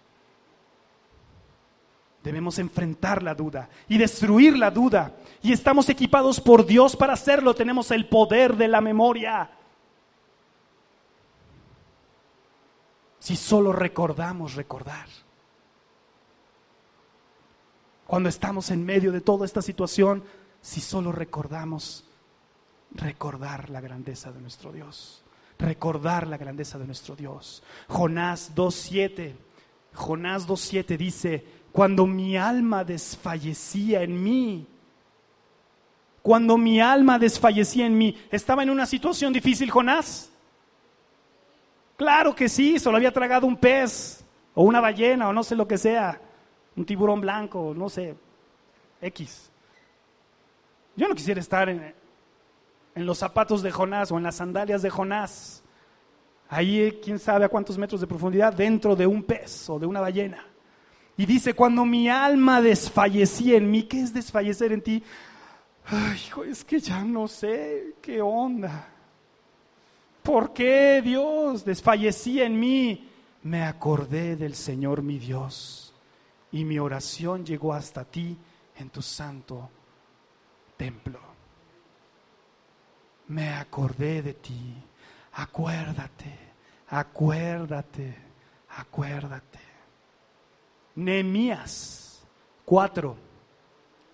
Debemos enfrentar la duda y destruir la duda. Y estamos equipados por Dios para hacerlo. Tenemos el poder de la memoria. Si solo recordamos recordar. Cuando estamos en medio de toda esta situación, si solo recordamos recordar la grandeza de nuestro Dios. Recordar la grandeza de nuestro Dios. Jonás 2.7. Jonás 2.7 dice, cuando mi alma desfallecía en mí, cuando mi alma desfallecía en mí, ¿estaba en una situación difícil Jonás? Claro que sí, solo había tragado un pez, o una ballena, o no sé lo que sea, un tiburón blanco, no sé, X. Yo no quisiera estar en, en los zapatos de Jonás o en las sandalias de Jonás. Ahí, quién sabe a cuántos metros de profundidad, dentro de un pez o de una ballena. Y dice, cuando mi alma desfallecía en mí, ¿qué es desfallecer en ti? Ay, hijo, es que ya no sé qué onda. ¿Por qué Dios desfallecía en mí? Me acordé del Señor mi Dios y mi oración llegó hasta ti en tu santo templo me acordé de ti. Acuérdate, acuérdate, acuérdate. Nehemías 4,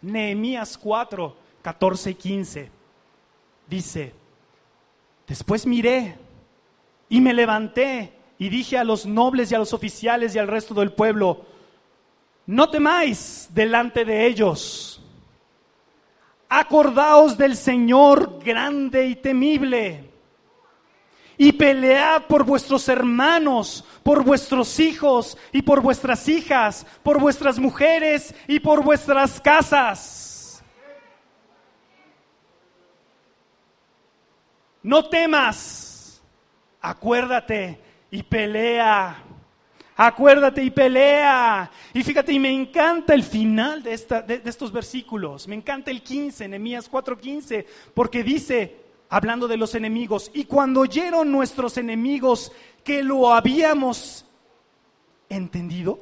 Nehemías 4, 14 y 15. Dice, después miré y me levanté y dije a los nobles y a los oficiales y al resto del pueblo, no temáis delante de ellos Acordaos del Señor grande y temible. Y pelead por vuestros hermanos, por vuestros hijos y por vuestras hijas, por vuestras mujeres y por vuestras casas. No temas, acuérdate y pelea Acuérdate y pelea. Y fíjate, y me encanta el final de, esta, de, estos versículos. Me encanta el 15, Nehemías 4:15, porque dice, hablando de los enemigos, y cuando oyeron nuestros enemigos que lo habíamos entendido,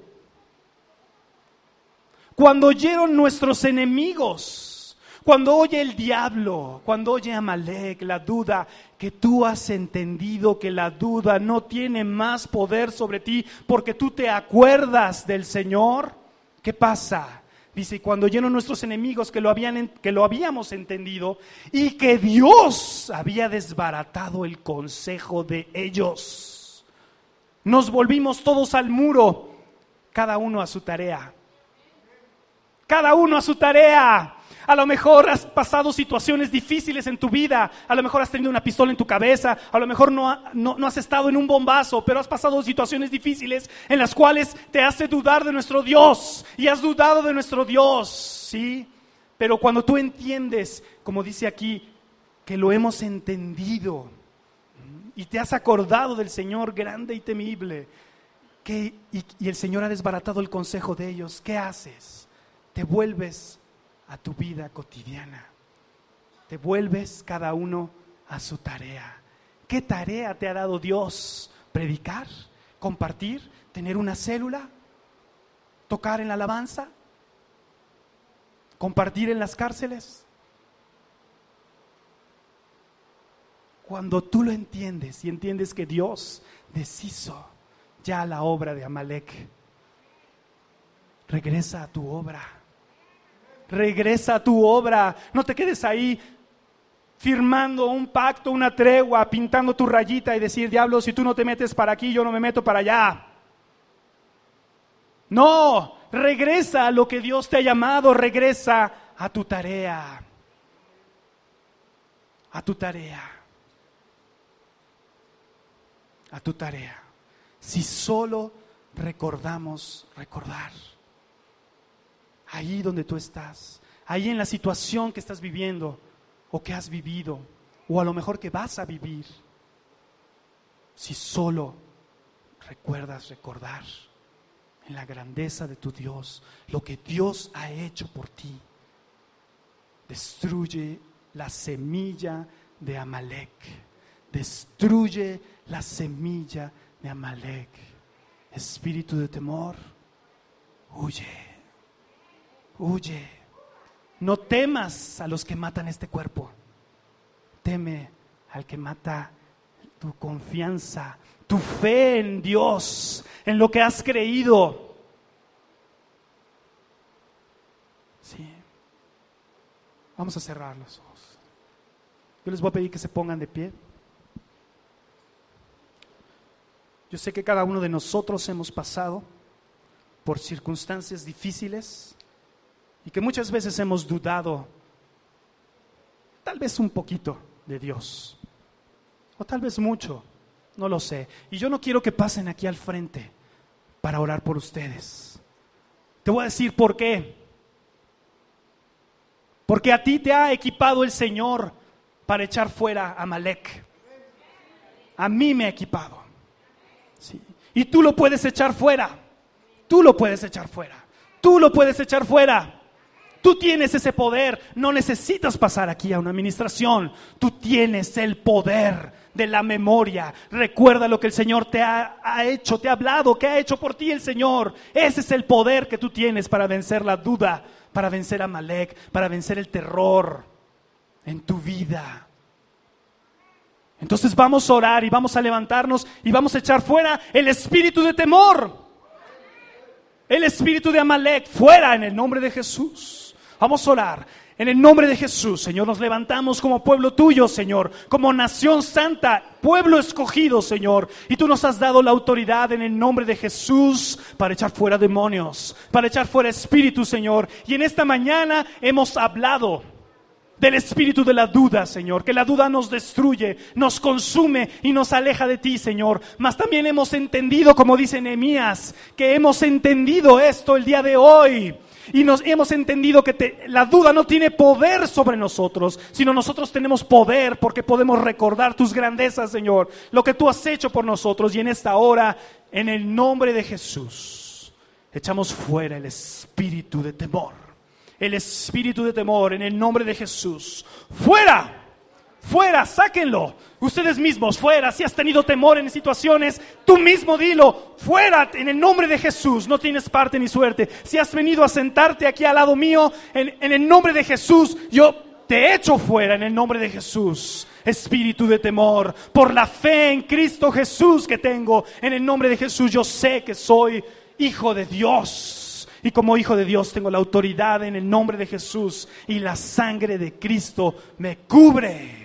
cuando oyeron nuestros enemigos, cuando oye el diablo, cuando oye Amalek, la duda, que tú has entendido que la duda no tiene más poder sobre ti porque tú te acuerdas del Señor, ¿Qué pasa? Dice, cuando lleno nuestros enemigos que lo, habían, que lo habíamos entendido y que Dios había desbaratado el consejo de ellos. Nos volvimos todos al muro, cada uno a su tarea. Cada uno a su tarea. A lo mejor has pasado situaciones difíciles en tu vida, a lo mejor has tenido una pistola en tu cabeza, a lo mejor no, no, has estado en un bombazo, pero has pasado situaciones difíciles en las cuales te hace dudar de nuestro Dios y has dudado de nuestro Dios, ¿sí? Pero cuando tú entiendes, como dice aquí, que lo hemos entendido y te has acordado del Señor grande y temible, que, y el Señor ha desbaratado el consejo de ellos, ¿qué haces? Te vuelves a tu vida cotidiana. Te vuelves cada uno a su tarea. ¿Qué tarea te ha dado Dios? ¿Predicar? ¿Compartir? ¿Tener una célula? ¿Tocar en la alabanza? ¿Compartir en las cárceles? Cuando tú lo entiendes y entiendes que Dios deshizo ya la obra de Amalek, regresa a tu obra regresa a tu obra. No te quedes ahí firmando un pacto, una tregua, pintando tu rayita y decir, diablo, si tú no te metes para aquí, yo no me meto para allá. No, regresa a lo que Dios te ha llamado, regresa a tu tarea. A tu tarea. A tu tarea. Si solo recordamos recordar ahí donde tú estás, ahí en la situación que estás viviendo o que has vivido, o a lo mejor que vas a vivir, si solo recuerdas recordar en la grandeza de tu Dios, lo que Dios ha hecho por ti, destruye la semilla de Amalek, destruye la semilla de Amalek. Espíritu de temor, huye huye. No temas a los que matan este cuerpo. Teme al que mata tu confianza, tu fe en Dios, en lo que has creído. Sí. Vamos a cerrar los ojos. Yo les voy a pedir que se pongan de pie. Yo sé que cada uno de nosotros hemos pasado por circunstancias difíciles, y que muchas veces hemos dudado, tal vez un poquito de Dios, o tal vez mucho, no lo sé. Y yo no quiero que pasen aquí al frente para orar por ustedes. Te voy a decir por qué. Porque a ti te ha equipado el Señor para echar fuera a Malek. A mí me ha equipado. Y tú lo puedes echar fuera. Tú lo puedes echar fuera. Tú lo puedes echar fuera. Tú tienes ese poder. No necesitas pasar aquí a una administración. Tú tienes el poder de la memoria. Recuerda lo que el Señor te ha, hecho, te ha hablado, que ha hecho por ti el Señor. Ese es el poder que tú tienes para vencer la duda, para vencer a Malek, para vencer el terror en tu vida. Entonces vamos a orar y vamos a levantarnos y vamos a echar fuera el espíritu de temor. El espíritu de Amalek fuera en el nombre de Jesús. Vamos a orar. En el nombre de Jesús, Señor, nos levantamos como pueblo tuyo, Señor, como nación santa, pueblo escogido, Señor. Y tú nos has dado la autoridad en el nombre de Jesús para echar fuera demonios, para echar fuera espíritus, Señor. Y en esta mañana hemos hablado del espíritu de la duda, Señor, que la duda nos destruye, nos consume y nos aleja de ti, Señor. Mas también hemos entendido, como dice Nehemías, que hemos entendido esto el día de hoy y nos hemos entendido que la duda no tiene poder sobre nosotros, sino nosotros tenemos poder porque podemos recordar tus grandezas, Señor, lo que tú has hecho por nosotros. Y en esta hora, en el nombre de Jesús, echamos fuera el espíritu de temor. El espíritu de temor en el nombre de Jesús. Fuera Fuera, sáquenlo. Ustedes mismos, fuera. Si has tenido temor en situaciones, tú mismo dilo. Fuera, en el nombre de Jesús. No tienes parte ni suerte. Si has venido a sentarte aquí al lado mío, en, en el nombre de Jesús, yo te echo fuera en el nombre de Jesús. Espíritu de temor, por la fe en Cristo Jesús que tengo, en el nombre de Jesús, yo sé que soy hijo de Dios Y como hijo de Dios tengo la autoridad en el nombre de Jesús y la sangre de Cristo me cubre,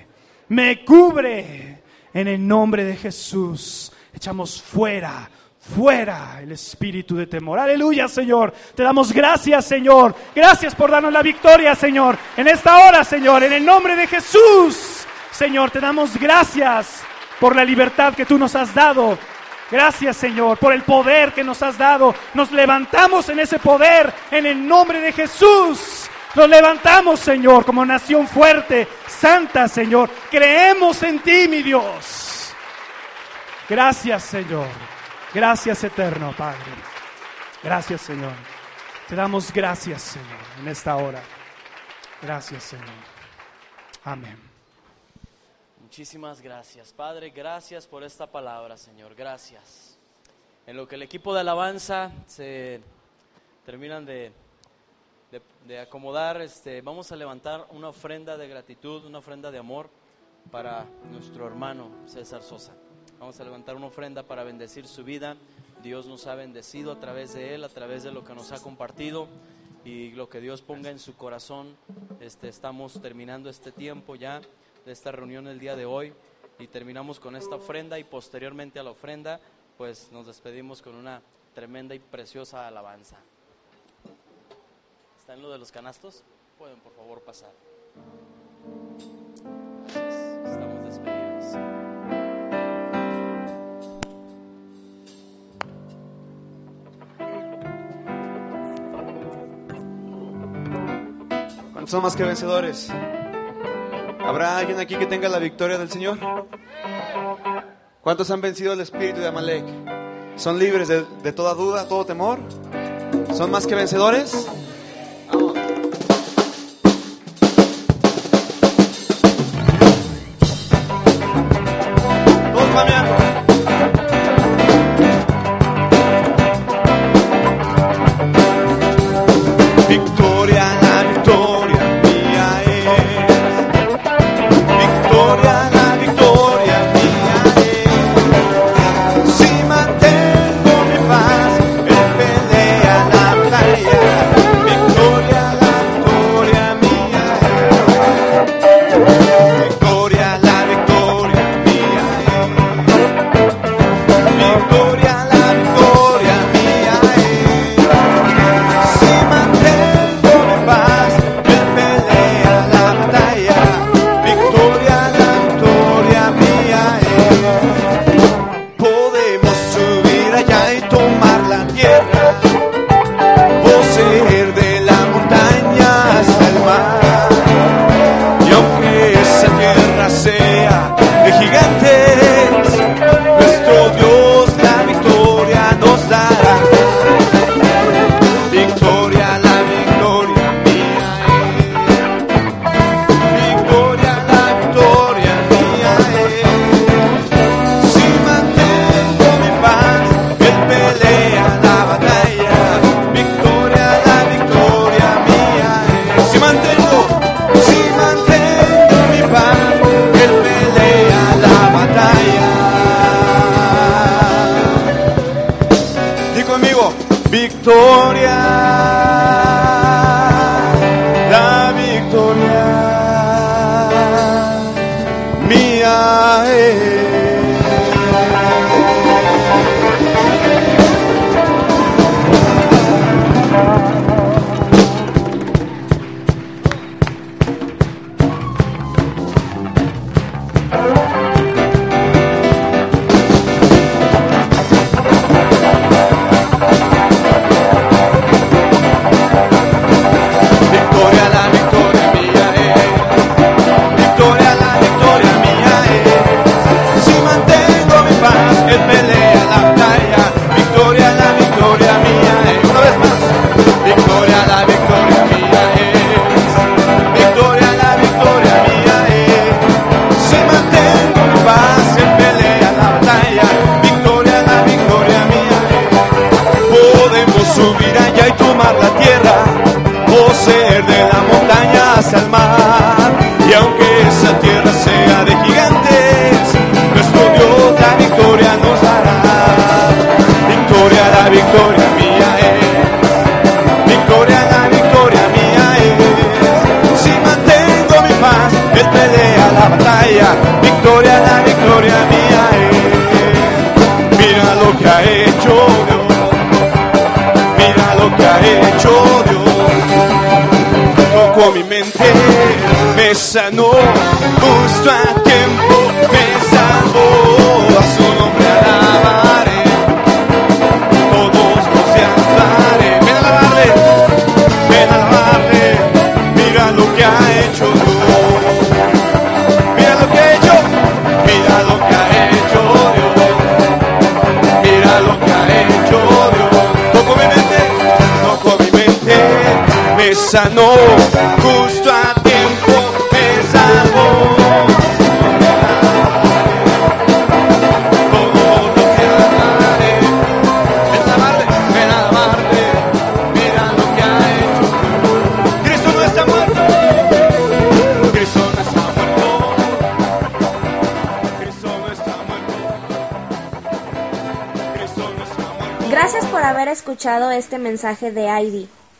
me cubre en el nombre de Jesús. Echamos fuera fuera el espíritu de temor. Aleluya, Señor. Te damos gracias, Señor. Gracias por darnos la victoria, Señor. En esta hora, Señor, en el nombre de Jesús. Señor, te damos gracias por la libertad que tú nos has dado. Gracias, Señor, por el poder que nos has dado. Nos levantamos en ese poder en el nombre de Jesús. Nos levantamos, Señor, como nación fuerte, santa, Señor. Creemos en ti, mi Dios. Gracias, Señor. Gracias eterno, Padre. Gracias, Señor. Te damos gracias, Señor, en esta hora. Gracias, Señor. Amén. Muchísimas gracias, Padre. Gracias por esta palabra, Señor. Gracias. En lo que el equipo de alabanza se terminan de, de- acomodar, este, vamos a levantar una ofrenda de gratitud, una ofrenda de amor para nuestro hermano César Sosa. Vamos a levantar una ofrenda para bendecir su vida. Dios nos ha bendecido a través de él, a través de lo que nos ha compartido y lo que Dios ponga en su corazón. Este, estamos terminando este tiempo ya de esta reunión el día de hoy y terminamos con esta ofrenda y posteriormente a la ofrenda pues nos despedimos con una tremenda y preciosa alabanza. ¿Está en lo de los canastos? Pueden por favor pasar. Estamos despedidos. ¿Cuántos son más que vencedores? ¿Habrá alguien aquí que tenga la victoria del Señor? ¿Cuántos han vencido el espíritu de Amalek? ¿Son libres de, de toda duda, todo temor? ¿Son más que vencedores? gloria mía es. Mira lo que ha hecho Dios, mira lo que ha hecho Dios. Tocó mi mente, me sanó, justo a muerto, Cristo no está muerto. Gracias por haber escuchado este mensaje de ID,